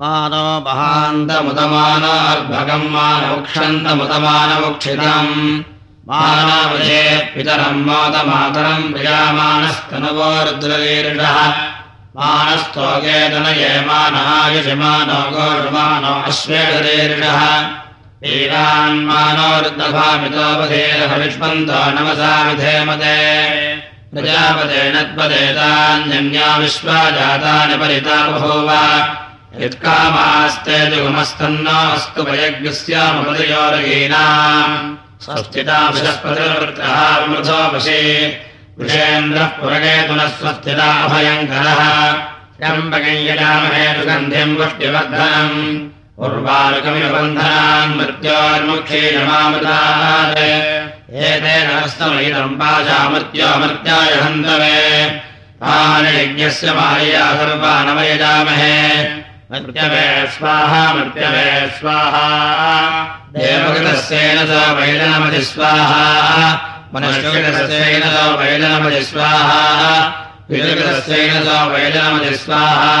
मानो महान्तमुदमानार्भगम् मानमुक्षन्तमुदमानमुक्षितम्। मानावशे पितरम् मोदमातरम् प्रियामानस्तनुवो रुद्रवीरुषः मानस्तोके तनये मानायुषमानो गोषमानो अश्वेषरीरुषः वीरान्मानो रुद्रभामितोपधेरहविष्मन्तो नमसा विधेमते प्रजापतेनत्पदेतान्यन्या विश्वा जातानि परिता बभूव यत्कामास्ते जुगमस्तन्नो अस्तु वयज्ञस्यामपदयोरगीनाम् स्वस्तिदाभिषस्पतिर्वृत्तः विमृथो वशे। विषेन्द्रः पुरगेतुनः स्वस्तिदाभयङ्करः त्र्यम्बकञ्जयामहे सुगन्धिम् पुष्टिवर्धनम् उर्वारुकमिबन्धनान् मृत्योर्मुक्षीयमामृतात् एतेन हस्तमयिदम् पाशामृत्योमृत्याय हन्तवे। तानि यज्ञस्य माया सर्वानमयजामहे। मृत्यवे स्वाहा मृत्यवे स्वाहा देवकृतस्येन स वैलनमति स्वाहा मनुष्यकृतस्येन स वैलनमति स्वाहा विलकृतस्येन स वैलनमति स्वाहा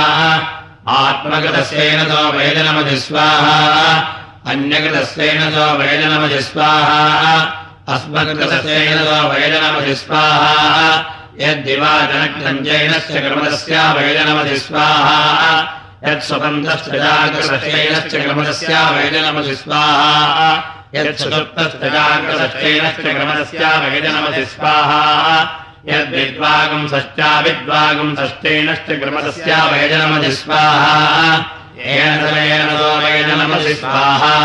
आत्मकृतस्येन स वैलनमति स्वाहा अन्यकृतस्येन स वैलनमति स्वाहा अस्मकृतस्येन स वैलनमति स्वाहा यद्दिवाजनक्रञ्जैनस्य क्रमदस्य वैलनमति स्वाहा यत्स्वतन्त्रश्चजाग्रसश्चैनश्च क्रमदस्य वैलनमति स्वाहा यत्चतुर्थश्चजाग्रसश्चैनश्च क्रमदस्य स्वाहा यद्विद्वागम् षश्चाविद्वागम् षष्ठेनश्च क्रमदस्य वैजनमति स्वाहा स्वाहा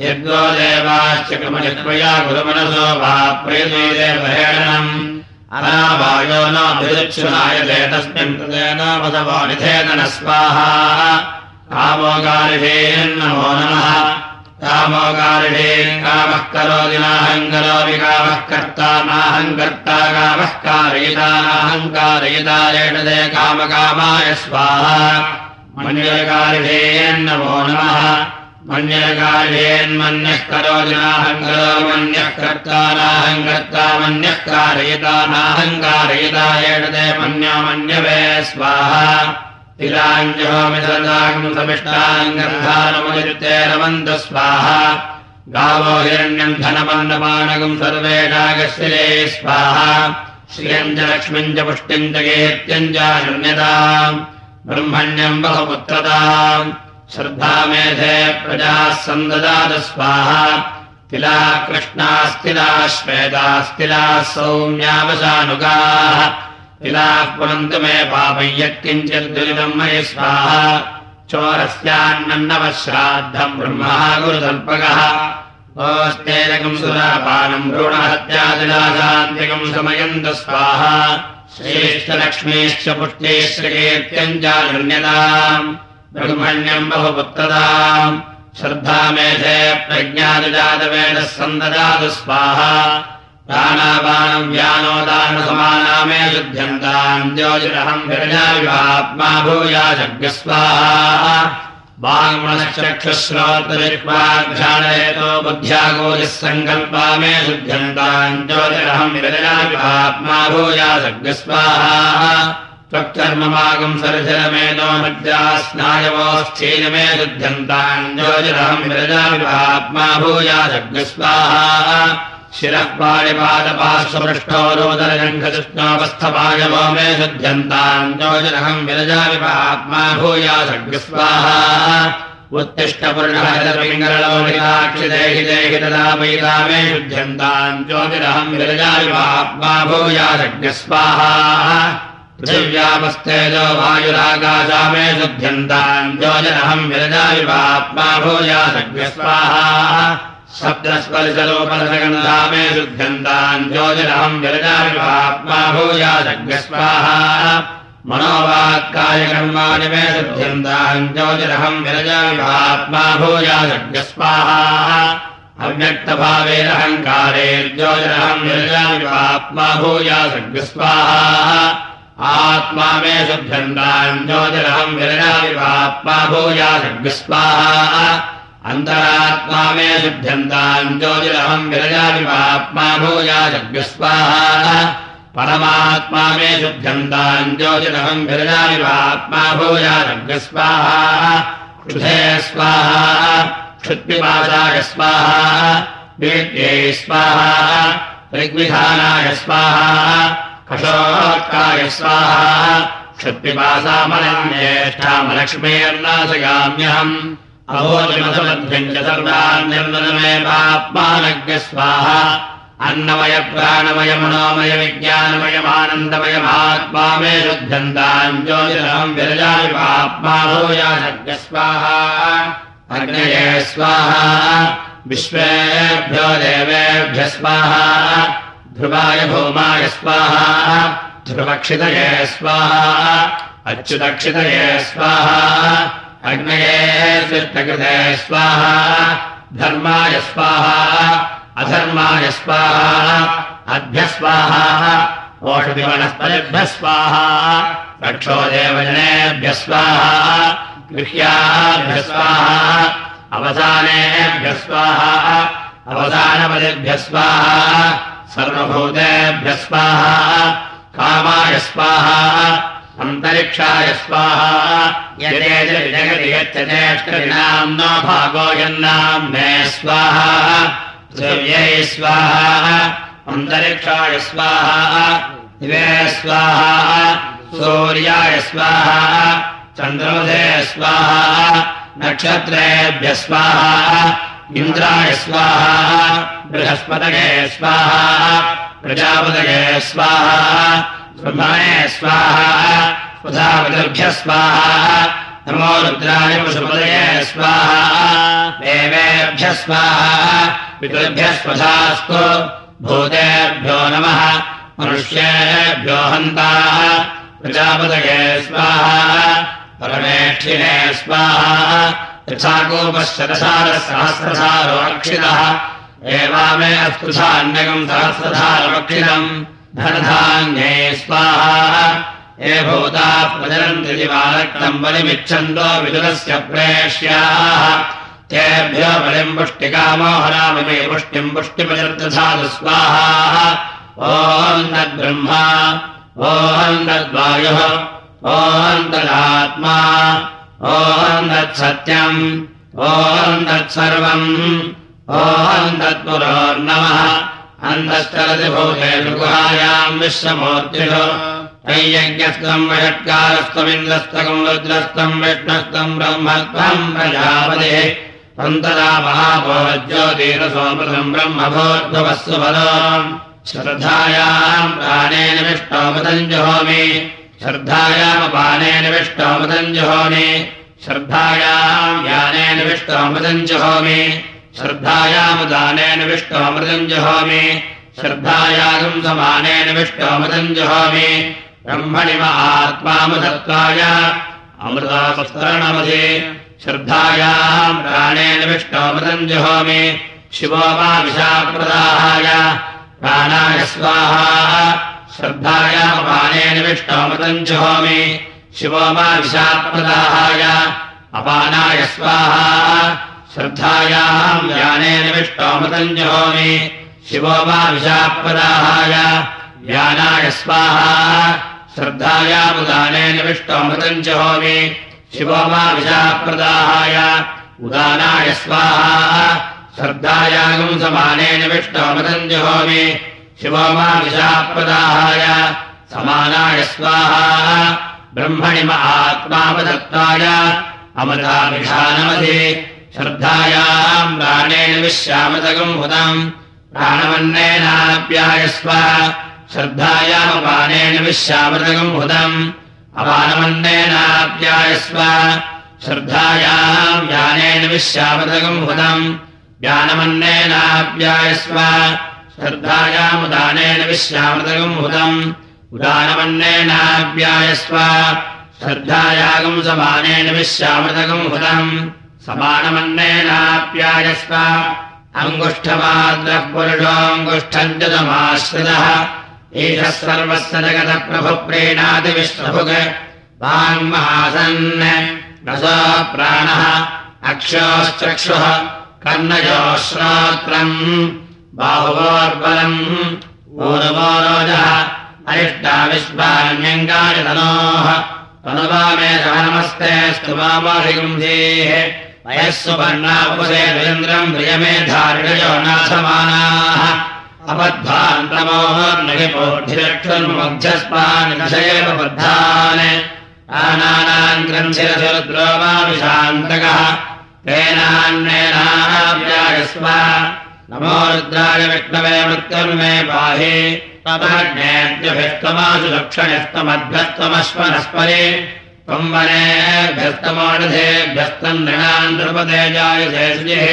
यद्गो देवाश्च क्रमजत्वया गुरुमनसो वा प्रेतो देवहेणनम् अनावायो नाभिरुच्छुनायते तस्मिन् कृतेन वदवानिधेन न स्वाहा कामोगारिषेन्नमो नमः। कामोगारिषेन् कामः करोति नाहम् करोमि कामः कर्ता नाहम् कर्ता कामः कारयिता नाहम् कारयिता एषदे कामकामाय स्वाहा। मन्यकारिषेन्नमो नमः नाहम् करोमि मन्यः कर्ता नाहम् कर्ता मन्यः कारयिता एषदे मन्यो मन्यवे स्वाहा गावो हिरण्यम् धनमन्नपानकम् सर्वेषागशिरे स्वाहा श्रियम् च लक्ष्मीम् च पुष्टिम् च कीर्त्यम् च शून्यताम् ब्रह्मण्यम् बहुपुत्रताम् श्रद्धामेधे प्रजाः सन्ददात स्वाहा। तिला कृष्णास्तिलाः श्वेतास्तिलाः सौम्यावशानुगाः। तिलाः पुनन्तु मे पापम् यत्किञ्चिद्दुरितम् मयि स्वाहा। चोरस्यान्नवः श्राद्धम् ब्रह्मः गुरुतल्पकः सुरापानम् भ्रूणहत्यादिलाशान्तिकम् समयन्तु स्वाहा। श्रेष्ठलक्ष्मीश्च कीर्त्यम् च ब्रह्मण्यम् बहुपुत्रताम् श्रद्धामेधे प्रज्ञादिजातवेदः सन्ददातु स्वाहा। प्राणापानम् व्यानोदानसमानामे शुध्यन्ताम् ज्योतिरहम् विरजाविवात्मा भूयाजज्ञस्वाहा वाङ्मनश्चक्षुश्रोतरिक्वाघ्राणयतो बुद्ध्यागोदिः सङ्कल्पा मे शुध्यन्ताम् ज्योतिरहम् विरजाविवात्मा भूयाजज्ञस्वाहा त्वक्कर्ममागम् सरजरमेनो मज्जा स्नायवोस्थीनमे शुध्यन्ताम् ज्योतिरहम् विरजाविवात्मा भूयाजज्ञस्वाहा शिरः पाणिपादपार्श्वपृष्ठो रोदरजङ्घकृष्णोपस्थपायवो मे शुध्यन्ताम् ज्योतिरहम् विरजाविवात्मा भूयाजज्ञस्वाहा उत्तिष्ठपुरुषपिङ्गलौलिकाक्षि देहि देहि तदा वैदा मे शुध्यन्ताम् ज्योतिरहम् विरजाविवात्मा भूयाजज्ञस्वाहा पृथिव्यापस्तेजो वायुराकाशा मे शुध्यन्ताम् ज्योतिरहम् विरजाविवात्मा भूयाजज्ञस्वाहा सप्तस्पर्शलोपरसगन्धा मे शुध्यन्ताम् ज्योतिरहम् विरजाविवात्मा भूयाजज्ञस्वाहा मनोवाक्कायकर्माणि मे शुध्यन्ताम् ज्योतिरहम् विरजाविवात्मा भूयाजज्ञस्वाहा अव्यक्तभावेरहङ्कारेर्ज्योतिरहम् विरजाविवात्मा भूयाजज्ञस्वाहा आत्मा मे शुभ्यन्ताम् ज्योतिरहम् विरजाविवात्मा भूयाजज्ञस्वाहा अन्तरात्मा मे शुभ्यन्ताम् ज्योतिरहम् विरजाविवात्मा भूयाजज्ञस्वाहा परमात्मा मे शुभ्यन्ताम् ज्योतिरहम् विरजाविवात्मा भूयाजज्ञस्वाहा क्षुधे स्वाहा क्षुत्पिपादाय स्वाहा वेद्यै स्वाहा, ऋग्विधानाय स्वाहा। कषोत्काय स्वाहा। क्षुत्पिपासामलक्ष्मीर्नाशगाम्यहम् अभोजमसमध्यम् च सर्वान् निर्मलमेवात्मानज्ञ स्वाहा। अन्नमय प्राणमय मनोमय विज्ञानमयमानन्दमयमात्मा मे शुद्धन्ताम् ज्योतिरहम् विरजामिवात्मा भूयासज्ञ स्वाहा। अग्नये स्वाहा। विश्वेभ्यो देवेभ्य स्वाहा ध्रुवाय भौमाय स्वाहा। ध्रुवक्षितये स्वाहा। अच्युतक्षितये स्वाहा। अग्नये सृष्टकृते स्वाहा। धर्माय स्वाहा। अधर्माय स्वाहा। ओषधिवनस्पतिभ्यः स्वाहा। रक्षोदेवजनेभ्यः स्वाहा। गृह्याभ्यः स्वाहा। अवसानेभ्यः स्वाहा। अवसानपदिभ्यः स्वाहा सर्वभूतेभ्यः स्वाहा कामाय स्वाहा अन्तरिक्षाय स्वाहा स्वाहा अन्तरिक्षाय स्वाहा दिवे स्वाहा सूर्याय स्वाहा चन्द्रमधे स्वाहा नक्षत्रेभ्यः स्वाहा इन्द्राय स्वाहा, बृहस्पतये स्वाहा, प्रजापतये स्वाहा ब्रह्मणे स्वाहा प्रजापतिभ्यः स्वाहा, नमो रुद्राय पशुपतये स्वाहा, देवेभ्यः स्वाहा, पितृभ्यः स्वधास्तु, भूतेभ्यो नमः, मनुष्येभ्यो हन्ताः, प्रजापतये स्वाहा, परमेष्ठिने स्वाहा यथाकोपश्चरसारसहस्रसारो रक्षितः एवामे अस्पृशान्यकम् सहस्रसारमक्षितम् धनधान्ये स्वाहा। ये भूताः प्रचरन्ति दिवारक्तम् बलिमिच्छन्तो विदुरस्य प्रेष्याः। तेभ्यो बलिम् पुष्टिकामो हरामि पुष्टिम् पुष्टिपचर्दधातु स्वाहा। ॐ तद्ब्रह्मा। ॐ तद्वायुः। ॐ तदात्मा तत्सत्यम् ॐ तत्सर्वम् ॐ तत्पुरोर्नमः अन्तश्चरति भूतेषु गुहायाम् विश्वमूर्तिषु यज्ञस्तम् वषट्कारस्तमिन्द्रस्तकम् रुद्रस्तम् विष्णस्तम् ब्रह्मत्वम् प्रजापतिः ब्रह्मभोद्भवस्सु फलो श्रद्धायाम् प्राणेन विष्णोमतम् जुहोमि श्रद्धायामपानेन विष्णोमतम् जुहोमि श्रद्धायाम् ज्ञानेन विष्णोमतम् जुहोमि श्रद्धायामुदानेन विष्णोमृतम् जुहोमि श्रद्धायागम् समानेन विष्णोमृतम् जुहोमि ब्रह्मणि महात्मामुदत्वाय अमृतापस्तरणमधि श्रद्धायाम् प्राणेन विष्णोमृतम् जुहोमि शिवो मा विशाप्रदाहाय प्राणाय स्वाहा श्रद्धायामपानेन विष्णोमृतम् जुहोमि। शिवो मा विशाप्रदाहाय अपानाय स्वाहा। श्रद्धायाम् ज्ञानेन विष्णोमृतम् जुहोमि। शिवो मा विशाप्रदाहाय ज्ञानाय स्वाहा। श्रद्धायामुदानेन विष्णोमृतम् जुहोमि। शिवो मा विशाप्रदाहाय उदानाय स्वाहा। श्रद्धायागम् समानेन विष्णोमृतम् जुहोमि शिवो मा विशाप्रदाहाय समानाय स्वाहा। ब्रह्मणि महात्मापदत्ताय अमृताभिधानमधि श्रद्धायाम् प्राणेन विश्यामतकम् हुतम् प्राणमन्नेनाप्यायस्व श्रद्धायामपानेन विश्यामृतकम् हुतम् अपानमन्नेनाप्यायस्व श्रद्धायाम् ज्ञानेन विश्यामृतकम् हुतम् ज्ञानमन्नेनाप्यायस्व श्रद्धायामुदानेन विश्यामृतकम् हुतम् श्रद्धायागम् समानेन विश्यामृतकम् हुतम् समानमन्नेनाप्यायस्व अङ्गुष्ठमाद्रः पुरुषोऽङ्गुष्ठम् च तमाश्रितः एषः सर्वस्य जगतप्रभुप्रीणाति विष्णुभुग वाङ्महासन् रसो प्राणः। अक्षोश्चक्षुः। कर्णयोः श्रोत्रम् बाहुवोर्बलम् ऊर्वोरोजः अरिष्टा विश्वान्यङ्गानि तनोः अनुवामे नमस्ते स्तुमामाहिगुंसेः वयः सुपर्णापुसेन्द्रम् प्रियमे धारिणयो नाथमानाः अपद्भान्तमोर्नहिपोद्धिरक्षन्मुग्ध्यस्मान् बद्धान् आनानाम् ग्रन्थिरसुरुद्रो वा विशान्तकः तेनान्नेनाव्यायस्व नमो रुद्राय पाहि जायसेः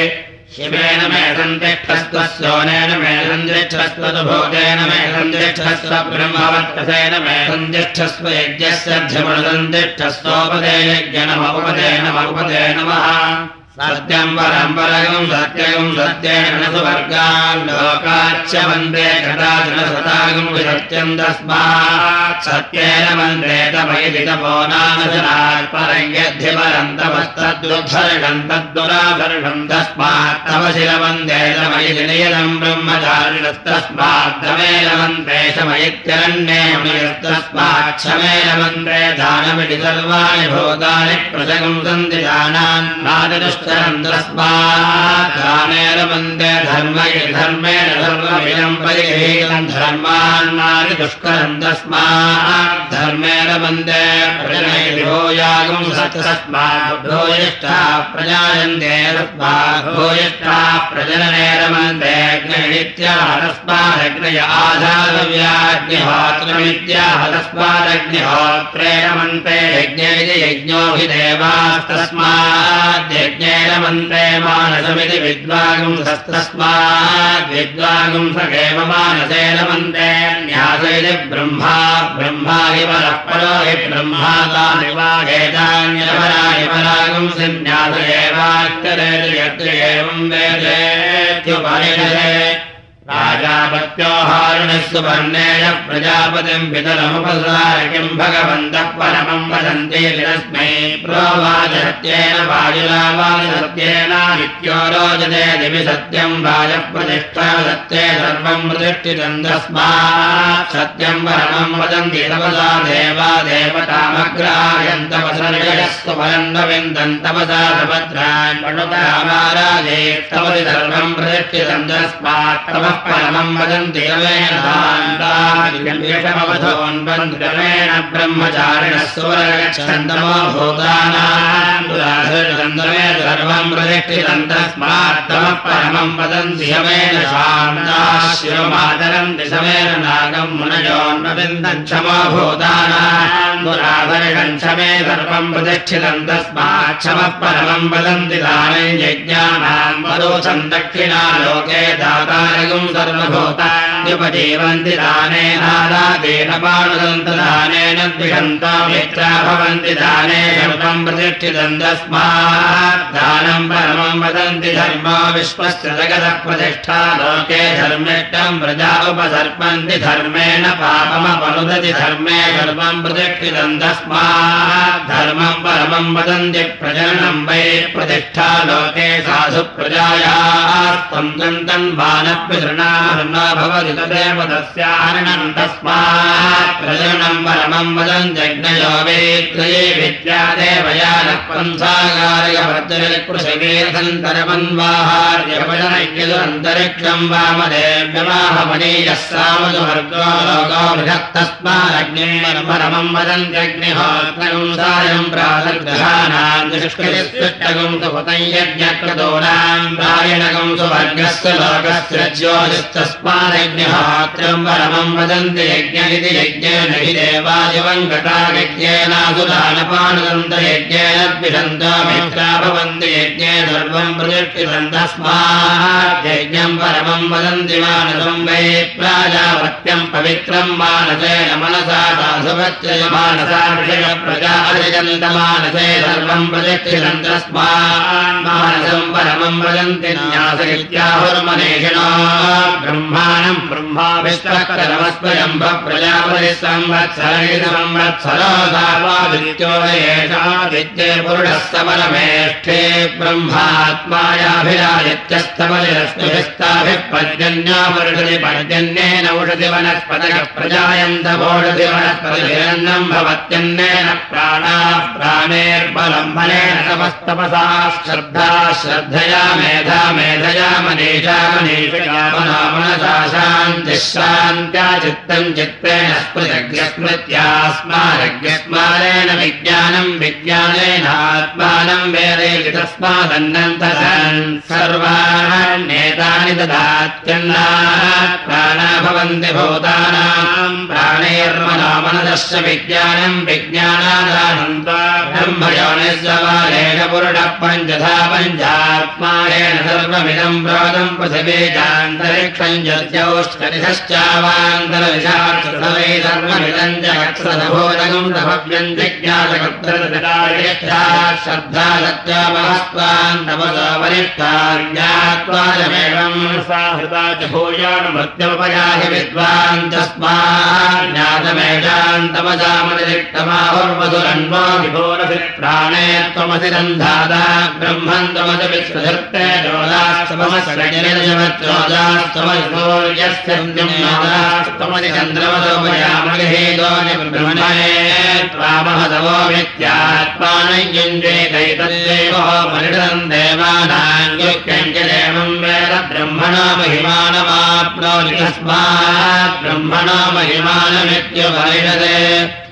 शिवेन मे सन्तिष्ठस्त्वस्योनेन मे सन्तिष्ठस्त्वभोजेन मे सन्तिष्ठस्व ब्रह्मवर्तसेन मे सन्तिष्ठस्व यज्ञस्य ध्यमनुसन्तिष्ठस्वोपदे यज्ञनमपदे नमपदे नमः सत्यम् परम्परगम् सत्यगम् सत्येन सुवर्गान् लोकाच्च वन्दे कदाचन सतागम् विसत्यम् तस्मात् सत्येन वन्दे तमयितपो नाम जनात् परम् यद्धिपरम् तमस्तद्दुर्धर्षम् तद्दुराधर्षम् तस्मात् तव शिरवन्दे तमयिति नियतम् ब्रह्मचारिणस्तस्मात् तमेन वन्दे शमयित्यरण्येमयस्तस्मात् क्षमेन वन्दे दानमिति सर्वाणि भूतानि प्रसगम् सन्ति दानान् नादृष्ट तत्सरम् धर्म धर्मेण धर्ममिदम् परिगृहीतम् धर्मान्नानि दुष्करम् तस्माद्धर्मेण वंदे प्रजनैर्भोयागम् सत्तस्माद्भोयिष्ठा प्रजायन्ते प्रजननेन मन्ते यज्ञोऽभिदेवास्तस्माद्यज्ञे वन्दे मानसमिति विद्वागुं सस्तस्माद्विद्वागुं सगेव मानसेन वन्दे न्यासैति ब्रह्मा ब्रह्मा हि परः परो हि ब्रह्मादानि वागेतान्यपराणि परागुं सन्न्यास यत्र एवं वेदेत्युपनिषदे राजापत्योहारिणस्तु वर्णेन प्रजापतिम् पितरमुपसार किम् भगवन्तः परमम् वदन्ति तस्मै प्रोवाचसत्येन वायुरावासत्येनादित्यो रोचते दिवि सत्यम् वाजप्रतिष्ठा सत्ये सर्वम् प्रतिष्ठितम् तस्मात् सत्यम् परमम् वदन्ति देवा परन्नविन्दम् तपसा सपत्रान् पणुतरामाराजे तवति सर्वम् प्रतिष्ठितम् तव परमम् वदन्ति यमेन ब्रह्मचारिणः सुरगच्छन्दमो भूतानान्दमे सर्वम् प्रतिष्ठितम् तस्मात् तमः परमम् वदन्ति यमेन शान्ताशिवमादरन्ति समेन नागम् मुनयोन्नविन्दम् क्षमे सर्वम् प्रतिष्ठितम् तस्मात् क्षमः परमम् वदन्ति दाने वरोचम् दक्षिणा लोके दातारगम् सर्वभूतान्युपजीवन्ति दानेनादादेन पाणुदन्तदानेन द्विषन्ता मित्रा भवन्ति दाने सर्वम् प्रतिष्ठितम् तस्मात् दानम् परमम् वदन्ति धर्मो विश्वस्य जगतः प्रतिष्ठा लोके धर्मिष्टम् प्रजा उपसर्पन्ति धर्मेण पापमपनुदति धर्मे सर्वम् तस्मात् धर्मम् परमम् वदन्ति प्रजननम् वै प्रतिष्ठा लोके साधु प्रजायाः त्वम् बाणः भवति तदेव तस्याहरणम् तस्मात् प्रजनम् परमम् जज्ञयो वेत्रये लोको बृहत्तस्मादग्निम् परमम् वदन् जग्निहोत्रम् सायम् प्रातर्ग्रहाणाम् दुष्कृतिष्टगम् सुपतम् यज्ञक्रतोनाम् प्रायणगम् सुवर्गस्य लोकस्य ज्योतिस्तस्मादज्ञहात्रम् परमम् वदन्ति यज्ञ इति यज्ञेन हि देवादिवम् गता यज्ञेनासुदानपानुदन्त यज्ञेन द्विषन्तो मित्रा भवन्ति यज्ञे सर्वम् यज्ञम् परमम् वदन्ति मानसम् वै प्राजापत्यम् पवित्रम् मानसेन मनसा मानसा प्रजा मानसे सर्वम् प्रतिष्ठितम् तस्मात् मानसम् परमम् वदन्ति न्यास इत्याहुर्मनेषिणो ब्रह्माणम् संवत्सरसंवत्सरो सावा विद्यो पर्जन्येन औषधि वनस्पतयः प्रजायन्तमोषधि वनस्पतिभिरन्नम् भवत्यन्नेन प्राणाः प्राणेर्बलम्बनेन तपस्तपसा श्रद्धा श्रद्धया मेधा मेधया मनीषा मनीषया मनसा शान्तिः शान्त्या चित्तम् चित्तेन स्मृतज्ञस्मृत्यास्मारज्ञस्मारेण विज्ञानम् विज्ञानेनात्मानम् वेदेति तस्मादन्नन्तरन् सर्वाण्येतानि प्राणा भवन्ति भूतानाम् प्राणैर्मनोमनदश्च विज्ञानम् विज्ञानादानन्ता ब्रह्मयोनिस्वमालेन पुरुणः पञ्चधा पञ्चात्मानेन सर्वमिदम् प्रोदम् पृथिवे चान्तरिक्षम् यद्यौष्करिधश्चावान्तरविशाक्षसवै सर्वमिदम् जगत्सदभोदगम् तभव्यम् जिज्ञासकर्तृतदायच्छा श्रद्धा सत्यामहस्त्वान् तपसो वरिष्ठाज्ञात्वादमेवम् साहृता च भूयानुमृत्युपयाहि विद्वान् तस्मात् प्राणे त्वमसि रन्धादा ब्रह्मन् त्वमसि विश्वधर्ते जोदास्तमसि चन्द्रमसोपयामगहेदो ब्रह्मणे त्वामहदवो मित्यात्मानयुञ्जेदैतद्देवो मनिषम् देवानाङ्गुक्यञ्च देवम् वेद ब्रह्मणा ब्रह्मणा महिमानमित्युपनिषदे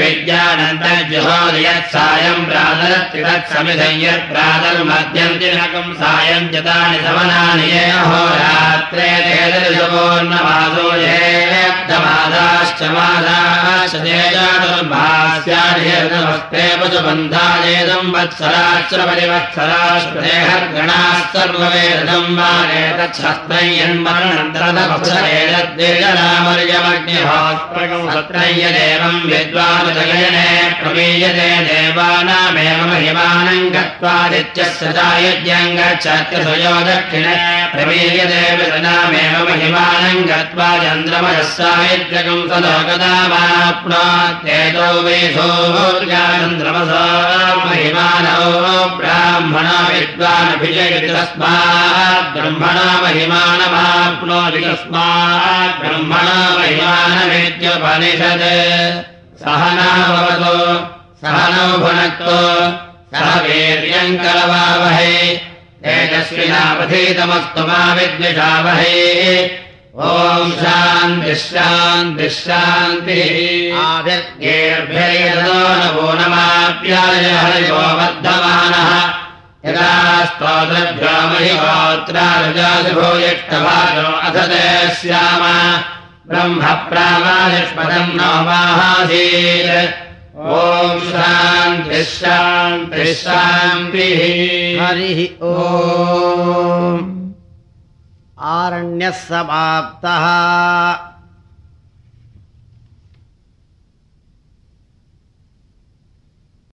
विज्ञानन्तर्जुहोदि यत् सायम् प्रातरत्ति तत्समिधं यत् प्रातर्मध्यन्तिनकम् सायम् जतानि समनानि ये अहोरात्रे तेदर्शपूर्णमासो येदमादाश्च मादाश्च तेजातुर्भास्यादिहृतमस्ते पशुबन्धायेदम् वत्सराश्च परिवत्सराश्च सर्ववेदम् वा एतच्छस्त्रयन्मरणन्तरमर्यमग्निहोस्त्रयदेवम् विद्वानुदगयने प्रमीयते देवानामेव महिमानम् गत्वादित्यस्य चायुज्यम् गच्छत्यसयो दक्षिणे प्रमीयते विदनामेव महिमानम् गत्वा चन्द्रमयः सायुज्यकम् सलोकदामाप्नोत्येतो वेधोर्गाचन्द्रमसा महिमानौ विद्वानभिजयति तस्मात् ब्रह्मणा महिमानमाप्नोति तस्मात् ब्रह्मणा महिमानमित्युपनिषत् सहना भवतु सहनौ भुनक्तु सह तेजस्विनावधीतमस्तु मा विद्विषावहै। ॐ शान्तिः शान्तिः नवो नमाप्याय हरिवो वर्धमानः यदा स्तोत्रभ्यो महिहोत्रारुजादिभो यष्टभाजो अथ ते स्याम ब्रह्म प्रावायुष्पदम् नो माहासीत् ॐ शान्तिः शान्तिः शान्तिः। हरिः ओ आरण्यः समाप्तः